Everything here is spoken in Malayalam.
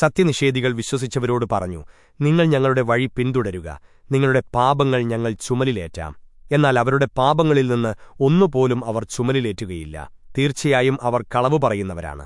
സത്യനിഷേധികൾ വിശ്വസിച്ചവരോട് പറഞ്ഞു നിങ്ങൾ ഞങ്ങളുടെ വഴി പിന്തുടരുക. നിങ്ങളുടെ പാപങ്ങൾ ഞങ്ങൾ ചുമലിലേറ്റാം. എന്നാൽ അവരുടെ പാപങ്ങളിൽ നിന്ന് ഒന്നുപോലും അവർ ചുമലിലേറ്റുകയില്ല. തീർച്ചയായും അവർ കളവു പറയുന്നവരാണ്